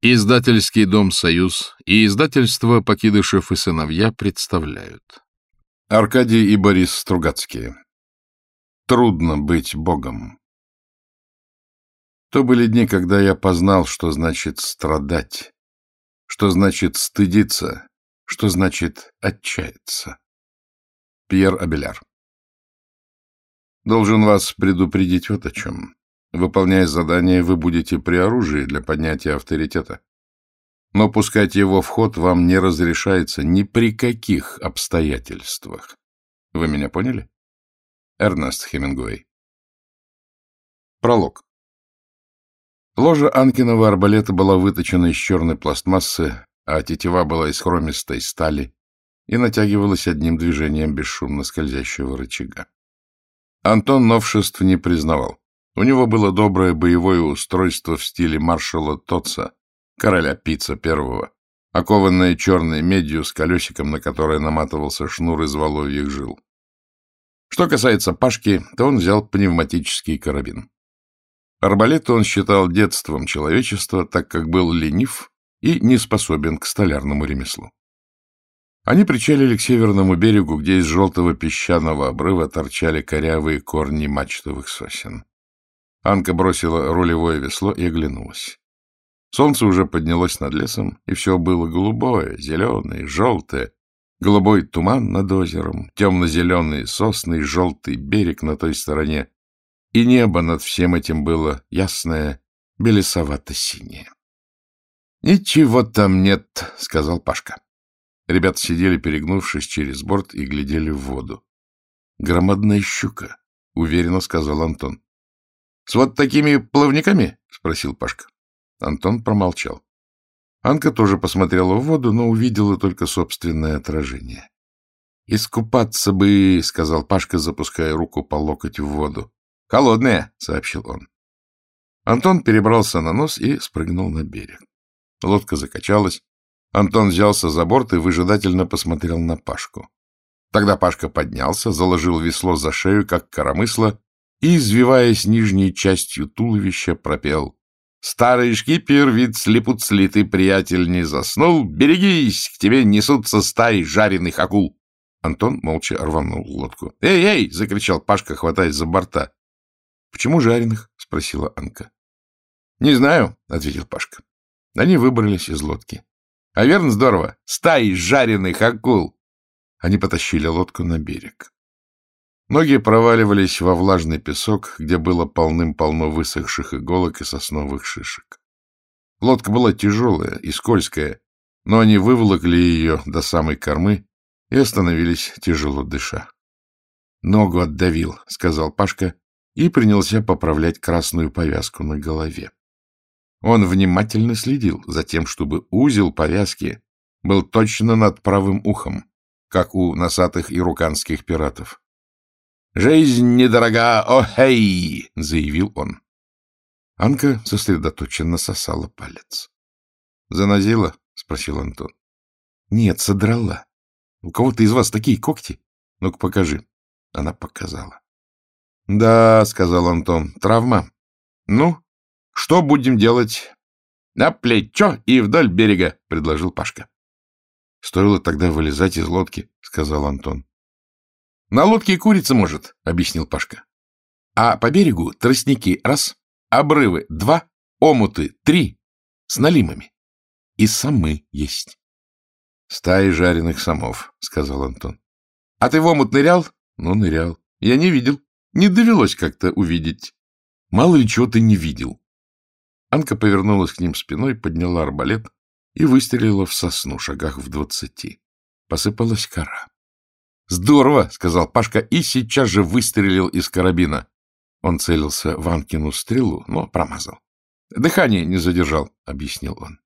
Издательский дом «Союз» и издательство «Покидышев и сыновья» представляют. Аркадий и Борис Стругацкие. Трудно быть Богом. То были дни, когда я познал, что значит страдать, что значит стыдиться, что значит отчаяться. Пьер Абеляр. Должен вас предупредить вот о чем. Выполняя задание, вы будете при оружии для поднятия авторитета. Но пускать его в ход вам не разрешается ни при каких обстоятельствах. Вы меня поняли? Эрнест Хемингуэй. Пролог. Ложа Анкиного арбалета была выточена из черной пластмассы, а тетива была из хромистой стали и натягивалась одним движением бесшумно скользящего рычага. Антон новшеств не признавал. У него было доброе боевое устройство в стиле маршала Тотца, короля Пицца первого, окованное черной медью с колесиком, на которое наматывался шнур из воловьих жил. Что касается Пашки, то он взял пневматический карабин. Арбалет он считал детством человечества, так как был ленив и не способен к столярному ремеслу. Они причалили к северному берегу, где из желтого песчаного обрыва торчали корявые корни мачтовых сосен. Анка бросила рулевое весло и оглянулась. Солнце уже поднялось над лесом, и все было голубое, зеленое, желтое, голубой туман над озером, темно-зеленые сосны и желтый берег на той стороне, и небо над всем этим было ясное, белесовато-синее. — Ничего там нет, — сказал Пашка. Ребята сидели, перегнувшись через борт, и глядели в воду. — Громадная щука, — уверенно сказал Антон. — С вот такими плавниками? — спросил Пашка. Антон промолчал. Анка тоже посмотрела в воду, но увидела только собственное отражение. — Искупаться бы, — сказал Пашка, запуская руку по локоть в воду. — Холодная, — сообщил он. Антон перебрался на нос и спрыгнул на берег. Лодка закачалась. Антон взялся за борт и выжидательно посмотрел на Пашку. Тогда Пашка поднялся, заложил весло за шею, как коромысло, и, извиваясь нижней частью туловища, пропел «Старый шкипер, вид слепуцли, ты, приятель, не заснул? Берегись, к тебе несутся стаи жареных акул!» Антон молча рванул лодку. «Эй, эй!» — закричал Пашка, хватаясь за борта. «Почему жареных?» — спросила Анка. «Не знаю», — ответил Пашка. Они выбрались из лодки. «А верно здорово! Стаи жареных акул!» Они потащили лодку на берег. Ноги проваливались во влажный песок, где было полным-полно высохших иголок и сосновых шишек. Лодка была тяжелая и скользкая, но они выволокли ее до самой кормы и остановились, тяжело дыша. — Ногу отдавил, — сказал Пашка и принялся поправлять красную повязку на голове. Он внимательно следил за тем, чтобы узел повязки был точно над правым ухом, как у носатых ируканских пиратов. «Жизнь недорога, о-хей!» — заявил он. Анка сосредоточенно сосала палец. «Занозила?» — спросил Антон. «Нет, содрала. У кого-то из вас такие когти? Ну-ка, покажи». Она показала. «Да», — сказал Антон, — «травма. Ну, что будем делать?» «На плечо и вдоль берега», — предложил Пашка. «Стоило тогда вылезать из лодки», — сказал Антон. — На лодке курица может, — объяснил Пашка. — А по берегу тростники — раз, обрывы — два, омуты — три, с налимами. И самы есть. — Стаи жареных самов, — сказал Антон. — А ты в омут нырял? — Ну, нырял. Я не видел. Не довелось как-то увидеть. Мало ли чего ты не видел. Анка повернулась к ним спиной, подняла арбалет и выстрелила в сосну шагах в двадцати. Посыпалась кора. «Здорово!» — сказал Пашка и сейчас же выстрелил из карабина. Он целился в Анкину стрелу, но промазал. «Дыхание не задержал», — объяснил он.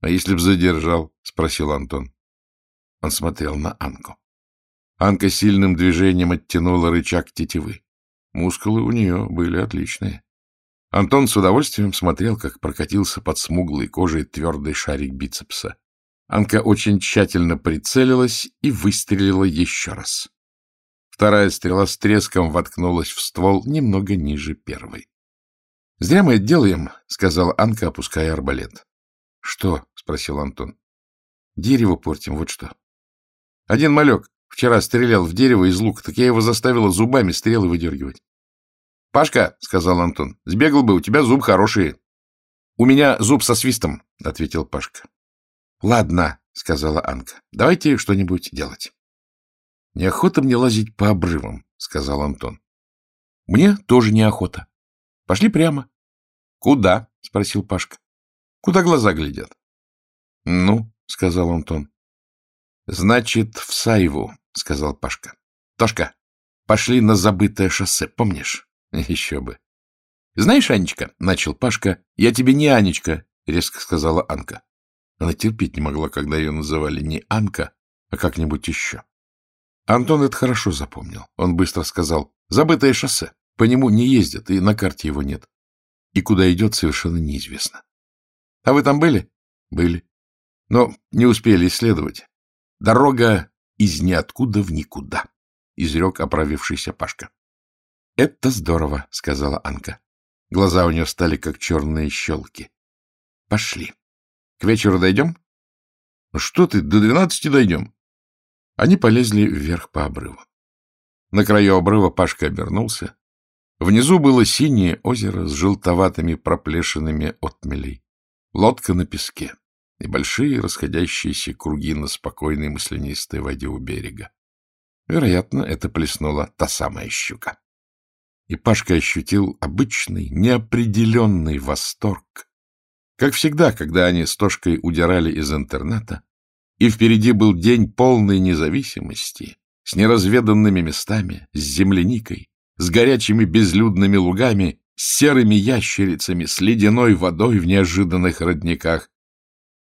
«А если б задержал?» — спросил Антон. Он смотрел на Анку. Анка сильным движением оттянула рычаг тетивы. Мускулы у нее были отличные. Антон с удовольствием смотрел, как прокатился под смуглой кожей твердый шарик бицепса. Анка очень тщательно прицелилась и выстрелила еще раз. Вторая стрела с треском воткнулась в ствол немного ниже первой. — Зря мы это делаем, — сказала Анка, опуская арбалет. Что? — спросил Антон. — Дерево портим, вот что. Один малек вчера стрелял в дерево из лука, так я его заставила зубами стрелы выдергивать. — Пашка, — сказал Антон, — сбегал бы, у тебя зуб хорошие. — У меня зуб со свистом, — ответил Пашка. — Ладно, — сказала Анка, — давайте что-нибудь делать. — Неохота мне лазить по обрывам, — сказал Антон. — Мне тоже неохота. Пошли прямо. — Куда? — спросил Пашка. — Куда глаза глядят? — Ну, — сказал Антон. — Значит, в Саеву, — сказал Пашка. — Тошка, пошли на забытое шоссе, помнишь? — Еще бы. — Знаешь, Анечка, — начал Пашка, — я тебе не Анечка, — резко сказала Анка. Она терпеть не могла, когда ее называли не Анка, а как-нибудь еще. Антон это хорошо запомнил. Он быстро сказал, забытое шоссе. По нему не ездят, и на карте его нет. И куда идет, совершенно неизвестно. А вы там были? Были. Но не успели исследовать. Дорога из ниоткуда в никуда, — изрек оправившийся Пашка. — Это здорово, — сказала Анка. Глаза у нее стали, как черные щелки. — Пошли. К вечеру дойдем? — Ну что ты, до двенадцати дойдем. Они полезли вверх по обрыву. На краю обрыва Пашка обернулся. Внизу было синее озеро с желтоватыми проплешинами отмелей. Лодка на песке и большие расходящиеся круги на спокойной маслянистой воде у берега. Вероятно, это плеснула та самая щука. И Пашка ощутил обычный, неопределенный восторг. Как всегда, когда они с Тошкой удирали из интерната, и впереди был день полной независимости, с неразведанными местами, с земляникой, с горячими безлюдными лугами, с серыми ящерицами, с ледяной водой в неожиданных родниках.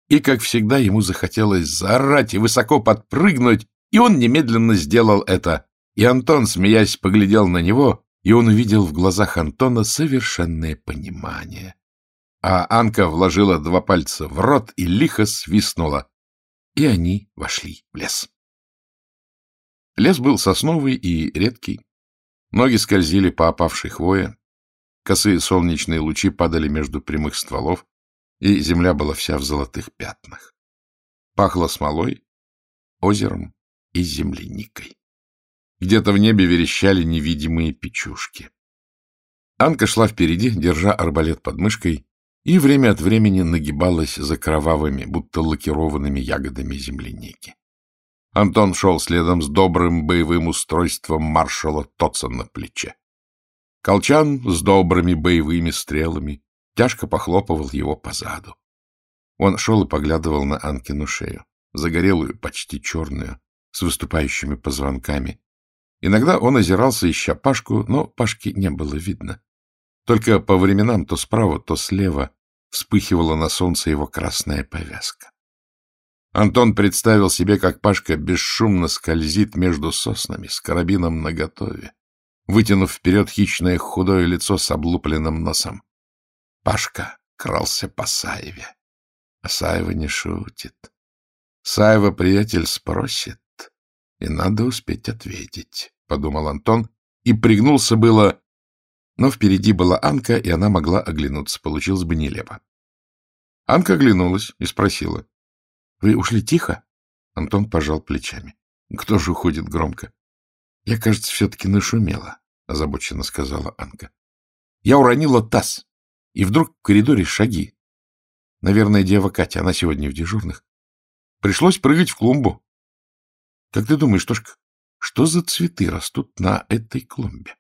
И, как всегда, ему захотелось заорать и высоко подпрыгнуть, и он немедленно сделал это. И Антон, смеясь, поглядел на него, и он увидел в глазах Антона совершенное понимание. А Анка вложила два пальца в рот и лихо свистнула и они вошли в лес. Лес был сосновый и редкий. Ноги скользили по опавшей хвое, косые солнечные лучи падали между прямых стволов, и земля была вся в золотых пятнах. Пахло смолой, озером и земляникой. Где-то в небе верещали невидимые печушки. Анка шла впереди, держа арбалет под мышкой, и время от времени нагибалась за кровавыми, будто лакированными ягодами земляники. Антон шел следом с добрым боевым устройством маршала Тотса на плече. Колчан с добрыми боевыми стрелами тяжко похлопывал его по заду. Он шел и поглядывал на Анкину шею, загорелую, почти черную, с выступающими позвонками. Иногда он озирался, ища Пашку, но Пашки не было видно. Только по временам то справа, то слева вспыхивала на солнце его красная повязка. Антон представил себе, как Пашка бесшумно скользит между соснами с карабином наготове, вытянув вперед хищное худое лицо с облупленным носом. Пашка крался по Саеве. А Саева не шутит. Саева приятель спросит, и надо успеть ответить, — подумал Антон, и пригнулся было, но впереди была Анка, и она могла оглянуться. Получилось бы нелепо. Анка оглянулась и спросила. — Вы ушли тихо? Антон пожал плечами. — Кто же уходит громко? — Я, кажется, все-таки нашумела, — озабоченно сказала Анка. Я уронила таз, и вдруг в коридоре шаги. Наверное, дева Катя, она сегодня в дежурных. Пришлось прыгать в клумбу. Как ты думаешь, Тошка, что за цветы растут на этой клумбе?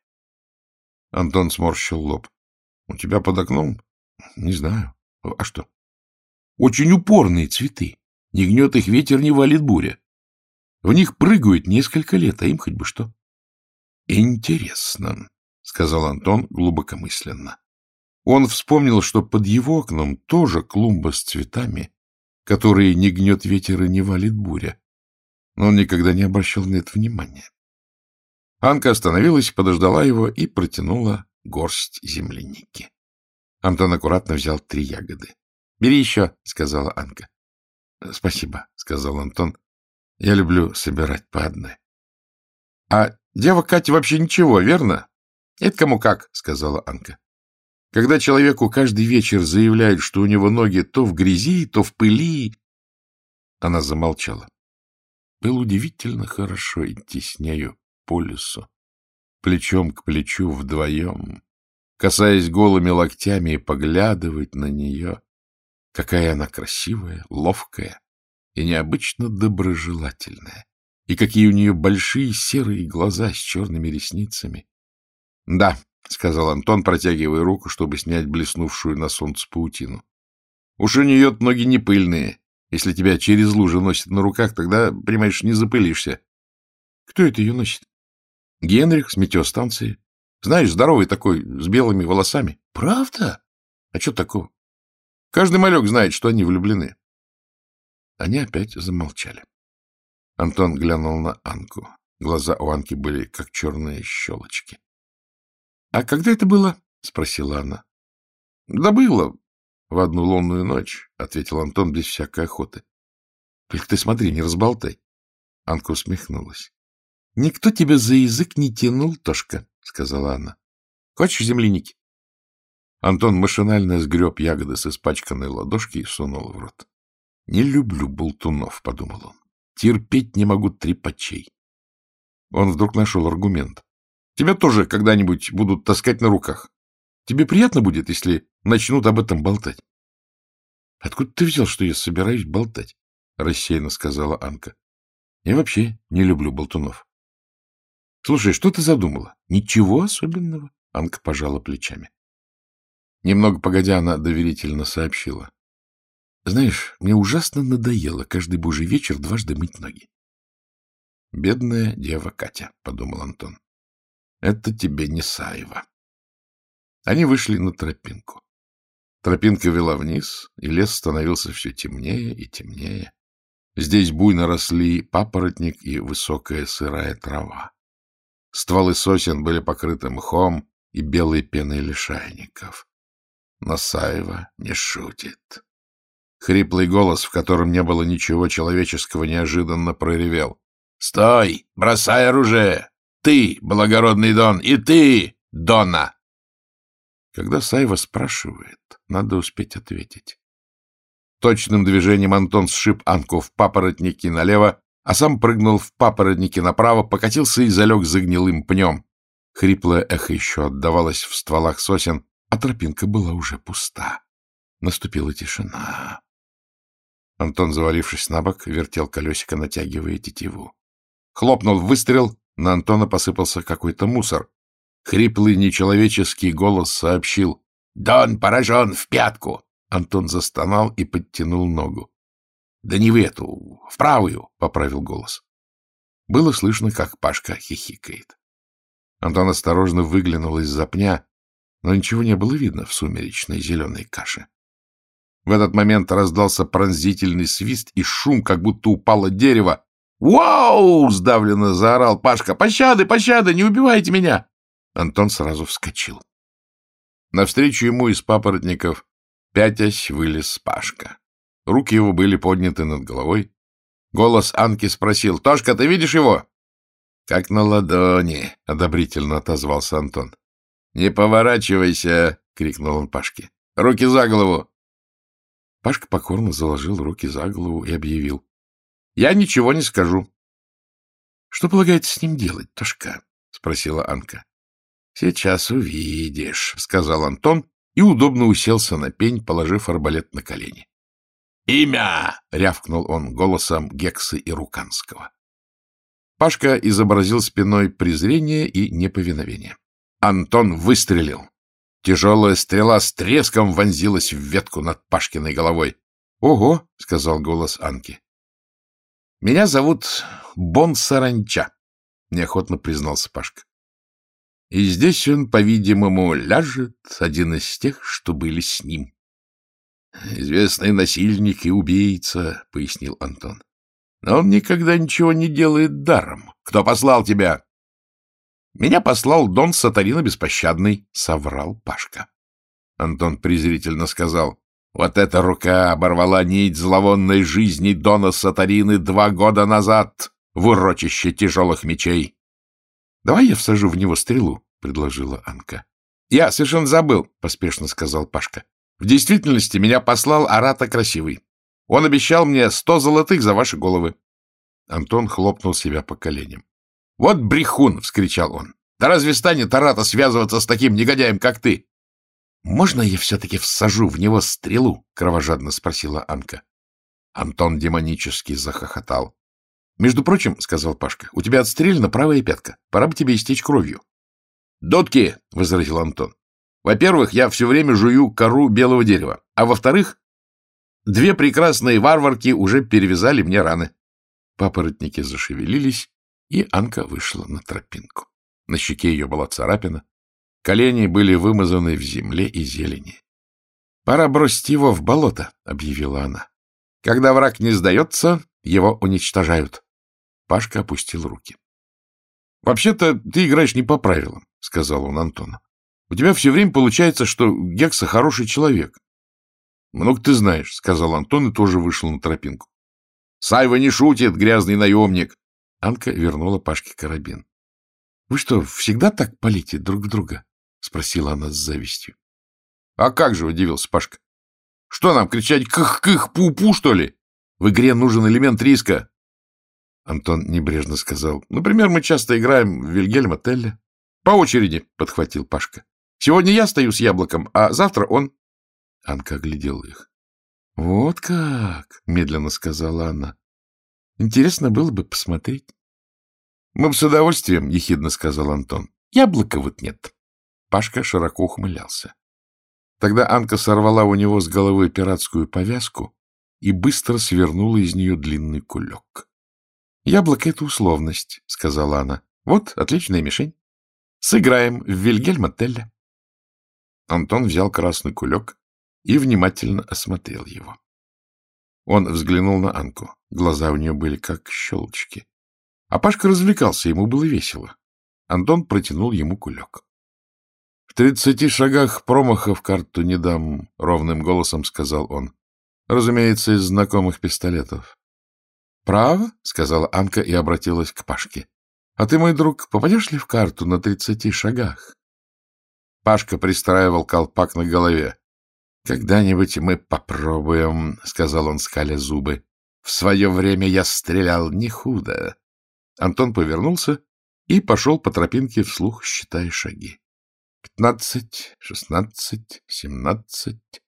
Антон сморщил лоб. — У тебя под окном? — Не знаю. — А что? — Очень упорные цветы. Не гнет их ветер, не валит буря. В них прыгают несколько лет, а им хоть бы что. — Интересно, — сказал Антон глубокомысленно. Он вспомнил, что под его окном тоже клумба с цветами, которые не гнет ветер и не валит буря. Но он никогда не обращал на это внимания. Анка остановилась, подождала его и протянула горсть земляники. Антон аккуратно взял три ягоды. — Бери еще, — сказала Анка. — Спасибо, — сказал Антон. — Я люблю собирать по одной. — А дева Катя вообще ничего, верно? — Это кому как, — сказала Анка. Когда человеку каждый вечер заявляют, что у него ноги то в грязи, то в пыли... Она замолчала. Было удивительно хорошо идти с нею по лесу, плечом к плечу вдвоем, касаясь голыми локтями и поглядывать на нее. Какая она красивая, ловкая и необычно доброжелательная. И какие у нее большие серые глаза с черными ресницами. — Да, — сказал Антон, протягивая руку, чтобы снять блеснувшую на солнце паутину. — Уж у нее ноги не пыльные. Если тебя через лужи носит на руках, тогда, понимаешь, не запылишься. — Кто это ее носит? — Генрих с метеостанции. Знаешь, здоровый такой, с белыми волосами. — Правда? А что такого? Каждый малек знает, что они влюблены. Они опять замолчали. Антон глянул на Анку. Глаза у Анки были, как черные щелочки. — А когда это было? — спросила она. — Да было. В одну лунную ночь, — ответил Антон без всякой охоты. — Только ты смотри, не разболтай. Анка усмехнулась. — Никто тебя за язык не тянул, Тошка, — сказала она. — Хочешь земляники? Антон машинально сгреб ягоды с испачканной ладошки и сунул в рот. — Не люблю болтунов, — подумал он. — Терпеть не могу трепачей. Он вдруг нашел аргумент. Тебя тоже когда-нибудь будут таскать на руках. Тебе приятно будет, если начнут об этом болтать? — Откуда ты взял, что я собираюсь болтать? — рассеянно сказала Анка. — Я вообще не люблю болтунов. — Слушай, что ты задумала? — Ничего особенного. Анка пожала плечами. Немного погодя, она доверительно сообщила. — Знаешь, мне ужасно надоело каждый божий вечер дважды мыть ноги. — Бедная дева Катя, — подумал Антон. Это тебе не Саева. Они вышли на тропинку. Тропинка вела вниз, и лес становился все темнее и темнее. Здесь буйно росли папоротник и высокая сырая трава. Стволы сосен были покрыты мхом и белой пеной лишайников. Но Саева не шутит. Хриплый голос, в котором не было ничего человеческого, неожиданно проревел. — Стой! Бросай оружие! Ты, благородный Дон, и ты, Дона. Когда Сайва спрашивает, надо успеть ответить. Точным движением Антон сшиб Анку в папоротники налево, а сам прыгнул в папоротники направо, покатился и залег за гнилым пнем. Хриплое эхо еще отдавалось в стволах сосен, а тропинка была уже пуста. Наступила тишина. Антон, завалившись на бок, вертел колесико, натягивая тетиву. Хлопнул выстрел, на Антона посыпался какой-то мусор. Хриплый нечеловеческий голос сообщил. — Дон поражен в пятку! Антон застонал и подтянул ногу. — Да не в эту, в правую, — поправил голос. Было слышно, как Пашка хихикает. Антон осторожно выглянул из-за пня, но ничего не было видно в сумеречной зеленой каше. В этот момент раздался пронзительный свист и шум, как будто упало дерево, «Вау!» — сдавленно заорал Пашка. «Пощады, пощады, не убивайте меня!» Антон сразу вскочил. Навстречу ему из папоротников пятясь вылез Пашка. Руки его были подняты над головой. Голос Анки спросил. «Тошка, ты видишь его?» «Как на ладони», — одобрительно отозвался Антон. «Не поворачивайся!» — крикнул он Пашке. «Руки за голову!» Пашка покорно заложил руки за голову и объявил. Я ничего не скажу. — Что полагается с ним делать, Тошка? — спросила Анка. — Сейчас увидишь, — сказал Антон и удобно уселся на пень, положив арбалет на колени. «Имя!» — рявкнул он голосом Гексы и Руканского. Пашка изобразил спиной презрение и неповиновение. Антон выстрелил. Тяжелая стрела с треском вонзилась в ветку над Пашкиной головой. «Ого!» — сказал голос Анки. — Меня зовут Бон Саранча, — неохотно признался Пашка. И здесь он, по-видимому, ляжет, один из тех, что были с ним. — Известный насильник и убийца, — пояснил Антон. — Но он никогда ничего не делает даром. Кто послал тебя? — Меня послал Дон Сатарина Беспощадный, — соврал Пашка. Антон презрительно сказал. Вот эта рука оборвала нить зловонной жизни Дона Сатарины два года назад в урочище тяжелых мечей. — Давай я всажу в него стрелу, — предложила Анка. — Я совершенно забыл, — поспешно сказал Пашка. — В действительности меня послал Арата Красивый. Он обещал мне сто золотых за ваши головы. Антон хлопнул себя по коленям. — Вот брехун! — вскричал он. — Да разве станет Арата связываться с таким негодяем, как ты? — Можно я все-таки всажу в него стрелу? — кровожадно спросила Анка. Антон демонически захохотал. — Между прочим, — сказал Пашка, — у тебя отстрелена правая пятка. Пора бы тебе истечь кровью. — Дотки, — возразил Антон. — Во-первых, я все время жую кору белого дерева. А во-вторых, две прекрасные варварки уже перевязали мне раны. Папоротники зашевелились, и Анка вышла на тропинку. На щеке ее была царапина. Колени были вымазаны в земле и зелени. — Пора бросить его в болото, — объявила она. — Когда враг не сдается, его уничтожают. Пашка опустил руки. — Вообще-то ты играешь не по правилам. — сказал он Антону. — У тебя все время получается, что Гекса хороший человек. — Много ты знаешь, — сказал Антон и тоже вышел на тропинку. — Сайва не шутит, грязный наемник. Анка вернула Пашке карабин. — Вы что, всегда так палите друг друга? — спросила она с завистью. — А как же, — удивился Пашка. — Что нам, кричать «кых-кых, пу-пу», что ли? В игре нужен элемент риска. Антон небрежно сказал. — Например, мы часто играем в Вильгельма Телля. — По очереди, — подхватил Пашка. — Сегодня я стою с яблоком, а завтра он. Анка оглядела их. — Вот как, — медленно сказала она. — Интересно было бы посмотреть. — Мы бы с удовольствием, — ехидно сказал Антон. — Яблока вот нет. Пашка широко ухмылялся. Тогда Анка сорвала у него с головы пиратскую повязку и быстро свернула из нее длинный кулек. — Яблоко — это условность, — сказала она. — Вот, отличная мишень. Сыграем в Вильгельма Телля. Антон взял красный кулек и внимательно осмотрел его. Он взглянул на Анку. Глаза у нее были как щелочки. А Пашка развлекался, ему было весело. Антон протянул ему кулек. — В тридцати шагах промаха в карту не дам, — ровным голосом сказал он. — Разумеется, из знакомых пистолетов. — Право? — сказала Анка и обратилась к Пашке. А ты, мой друг, попадешь ли в карту на тридцати шагах? Пашка пристраивал колпак на голове. — Когда-нибудь мы попробуем, — сказал он, скаля зубы. — В свое время я стрелял не худо. Антон повернулся и пошел по тропинке вслух, считая шаги. Пятнадцать, шестнадцать, семнадцать.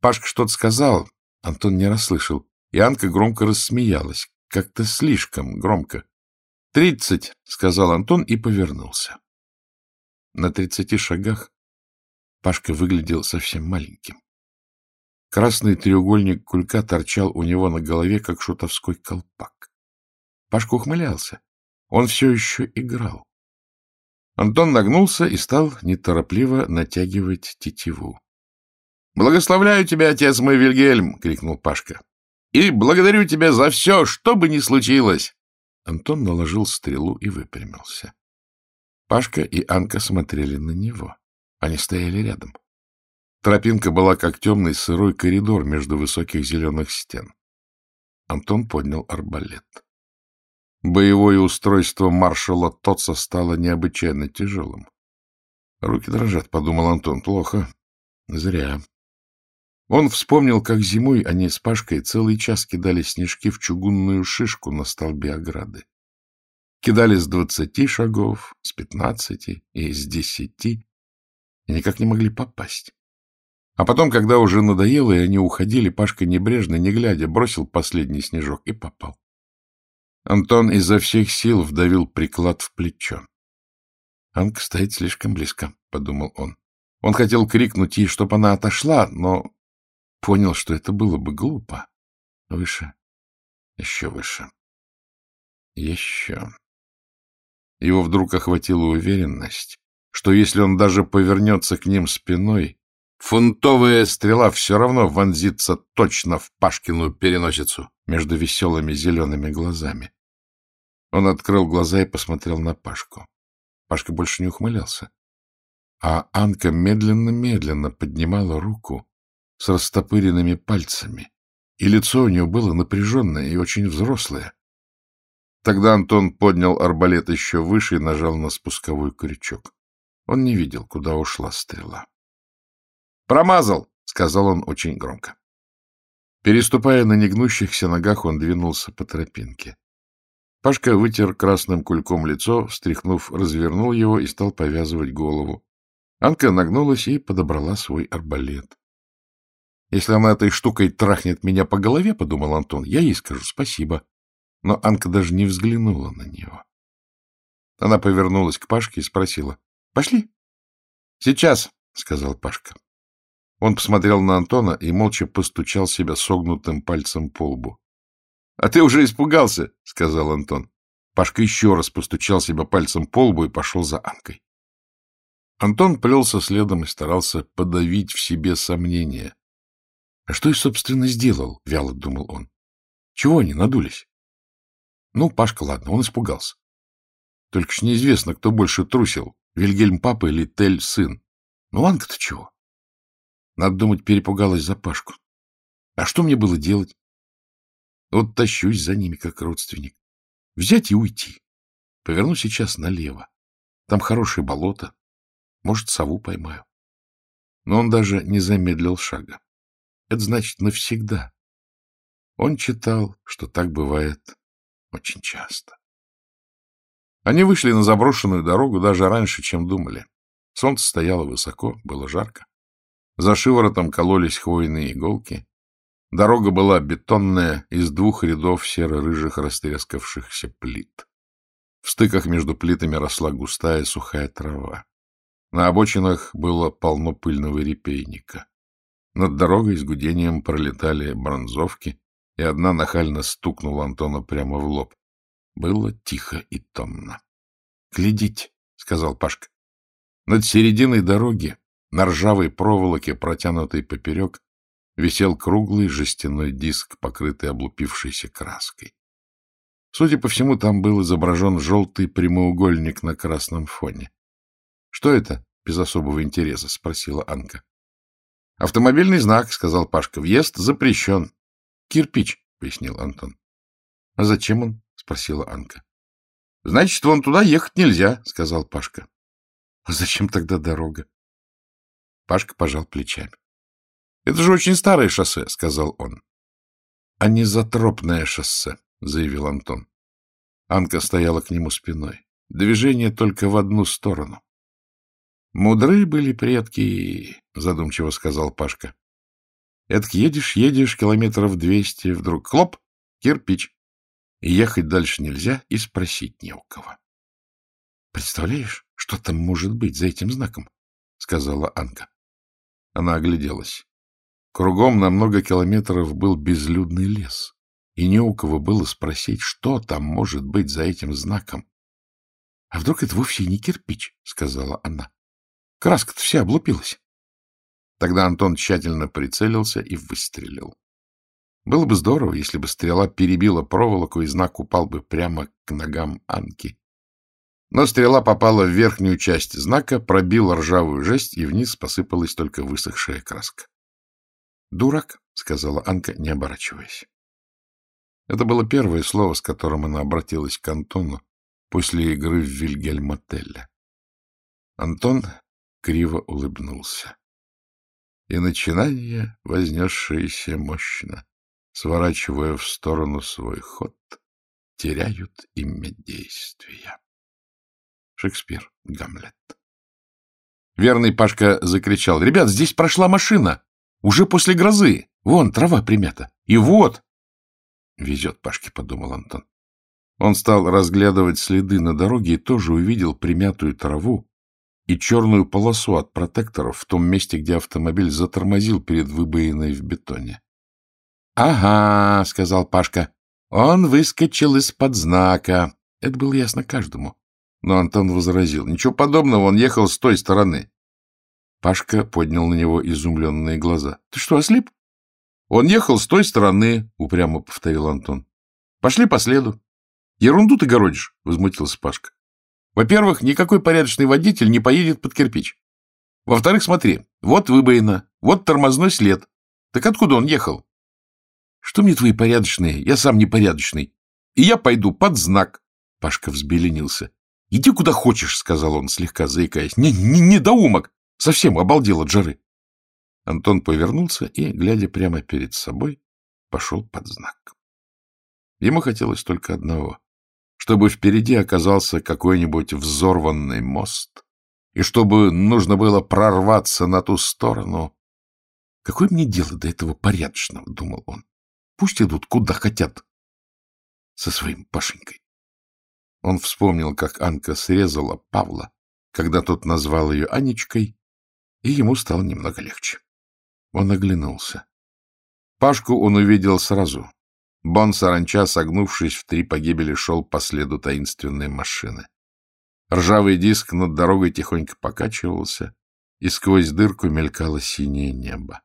Пашка что-то сказал, Антон не расслышал, и Анка громко рассмеялась, как-то слишком громко. «Тридцать», — сказал Антон и повернулся. На тридцати шагах Пашка выглядел совсем маленьким. Красный треугольник кулька торчал у него на голове, как шутовской колпак. Пашка ухмылялся. Он все еще играл. Антон нагнулся и стал неторопливо натягивать тетиву. — Благословляю тебя, отец мой Вильгельм! — крикнул Пашка. — И благодарю тебя за все, что бы ни случилось! Антон наложил стрелу и выпрямился. Пашка и Анка смотрели на него. Они стояли рядом. Тропинка была как темный сырой коридор между высоких зеленых стен. Антон поднял арбалет. Боевое устройство маршала Тотса стало необычайно тяжелым. Руки дрожат, — подумал Антон. Плохо. Зря. Он вспомнил, как зимой они с Пашкой целый час кидали снежки в чугунную шишку на столбе ограды. Кидали с двадцати шагов, с пятнадцати и с десяти, и никак не могли попасть. А потом, когда уже надоело, и они уходили, Пашка небрежно, не глядя, бросил последний снежок и попал. Антон изо всех сил вдавил приклад в плечо. «Анка стоит слишком близко», — подумал он. Он хотел крикнуть ей, чтоб она отошла, но понял, что это было бы глупо. Выше, еще выше, еще. Его вдруг охватила уверенность, что если он даже повернется к ним спиной, фунтовая стрела все равно вонзится точно в Пашкину переносицу между веселыми зелеными глазами. Он открыл глаза и посмотрел на Пашку. Пашка больше не ухмылялся. А Анка медленно-медленно поднимала руку с растопыренными пальцами, и лицо у нее было напряженное и очень взрослое. Тогда Антон поднял арбалет еще выше и нажал на спусковой крючок. Он не видел, куда ушла стрела. «Промазал!» — сказал он очень громко. Переступая на негнущихся ногах, он двинулся по тропинке. Пашка вытер красным кульком лицо, встряхнув, развернул его и стал повязывать голову. Анка нагнулась и подобрала свой арбалет. «Если она этой штукой трахнет меня по голове, — подумал Антон, — я ей скажу спасибо». Но Анка даже не взглянула на него. Она повернулась к Пашке и спросила. — Пошли? — Сейчас, — сказал Пашка. Он посмотрел на Антона и молча постучал себя согнутым пальцем по лбу. — А ты уже испугался, — сказал Антон. Пашка еще раз постучал себя пальцем по лбу и пошел за Анкой. Антон плелся следом и старался подавить в себе сомнения. — А что я, собственно, сделал? — вяло думал он. — Чего они надулись? Ну, Пашка, ладно, он испугался. Только ж неизвестно, кто больше трусил, Вильгельм папа или Тель сын. Ну, Анка-то чего? Надо думать, перепугалась за Пашку. А что мне было делать? Вот тащусь за ними, как родственник. Взять и уйти. Поверну сейчас налево. Там хорошее болото. Может, сову поймаю. Но он даже не замедлил шага. Это значит навсегда. Он читал, что так бывает очень часто. Они вышли на заброшенную дорогу даже раньше, чем думали. Солнце стояло высоко, было жарко. За шиворотом кололись хвойные иголки. Дорога была бетонная, из двух рядов серо-рыжих растрескавшихся плит. В стыках между плитами росла густая сухая трава. На обочинах было полно пыльного репейника. Над дорогой с гудением пролетали бронзовки, и одна нахально стукнула Антона прямо в лоб. Было тихо и томно. — Глядите, — сказал Пашка. Над серединой дороги, на ржавой проволоке, протянутой поперек, висел круглый жестяной диск, покрытый облупившейся краской. Судя по всему, там был изображен желтый прямоугольник на красном фоне. — Что это? — без особого интереса спросила Анка. — Автомобильный знак, — сказал Пашка. — Въезд запрещен. — Кирпич, — пояснил Антон. — А зачем он? — спросила Анка. — Значит, вон туда ехать нельзя, — сказал Пашка. — А зачем тогда дорога? Пашка пожал плечами. — Это же очень старое шоссе, — сказал он. — А не затропное шоссе, — заявил Антон. Анка стояла к нему спиной. Движение только в одну сторону. — Мудры были предки, — задумчиво сказал Пашка. Эдак едешь, едешь, километров двести, вдруг хлоп, кирпич. И ехать дальше нельзя, и спросить не у кого. — Представляешь, что там может быть за этим знаком? — сказала Анка. Она огляделась. Кругом на много километров был безлюдный лес, и не у кого было спросить, что там может быть за этим знаком. — А вдруг это вовсе не кирпич? — сказала она. — Краска-то вся облупилась. Тогда Антон тщательно прицелился и выстрелил. Было бы здорово, если бы стрела перебила проволоку, и знак упал бы прямо к ногам Анки. Но стрела попала в верхнюю часть знака, пробила ржавую жесть, и вниз посыпалась только высохшая краска. «Дурак», — сказала Анка, не оборачиваясь. Это было первое слово, с которым она обратилась к Антону после игры в Вильгельмотелле. Антон криво улыбнулся и начинания, вознесшиеся мощно, сворачивая в сторону свой ход, теряют имя действия. Шекспир, Гамлет. Верный Пашка закричал. — Ребят, здесь прошла машина! Уже после грозы! Вон, трава примята! И вот! — Везет Пашке, — подумал Антон. Он стал разглядывать следы на дороге и тоже увидел примятую траву, и черную полосу от протекторов в том месте, где автомобиль затормозил перед выбоиной в бетоне. — Ага, — сказал Пашка, — он выскочил из-под знака. Это было ясно каждому. Но Антон возразил. — Ничего подобного, он ехал с той стороны. Пашка поднял на него изумленные глаза. — Ты что, ослеп? — Он ехал с той стороны, — упрямо повторил Антон. — Пошли по следу. — Ерунду ты городишь, — возмутился Пашка. Во-первых, никакой порядочный водитель не поедет под кирпич. Во-вторых, смотри, вот выбоина, вот тормозной след. Так откуда он ехал? Что мне твои порядочные? Я сам непорядочный. И я пойду под знак. Пашка взбеленился. — Иди куда хочешь, — сказал он, слегка заикаясь. — Не, не, недоумок! Совсем обалдел от жары. Антон повернулся и, глядя прямо перед собой, пошел под знак. Ему хотелось только одного — чтобы впереди оказался какой-нибудь взорванный мост, и чтобы нужно было прорваться на ту сторону. «Какое мне дело до этого порядочного?» — думал он. «Пусть идут куда хотят со своим Пашенькой». Он вспомнил, как Анка срезала Павла, когда тот назвал ее Анечкой, и ему стало немного легче. Он оглянулся. Пашку он увидел сразу. Бон Саранча, согнувшись в три погибели, шел по следу таинственной машины. Ржавый диск над дорогой тихонько покачивался, и сквозь дырку мелькало синее небо.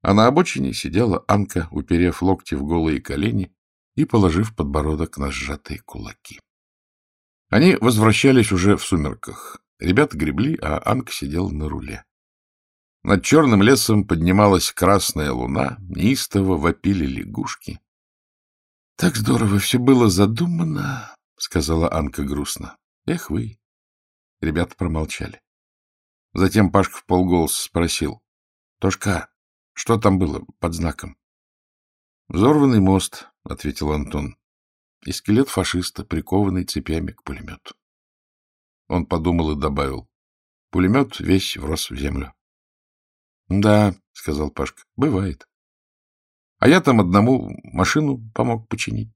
А на обочине сидела Анка, уперев локти в голые колени и положив подбородок на сжатые кулаки. Они возвращались уже в сумерках. Ребята гребли, а Анка сидела на руле. Над черным лесом поднималась красная луна, неистово вопили лягушки. — Так здорово все было задумано, — сказала Анка грустно. — Эх вы! Ребята промолчали. Затем Пашка в полголоса спросил. — Тошка, что там было под знаком? — Взорванный мост, — ответил Антон, — и скелет фашиста, прикованный цепями к пулемету. Он подумал и добавил. Пулемет весь врос в землю. — Да, — сказал Пашка, — бывает. А я там одному машину помог починить.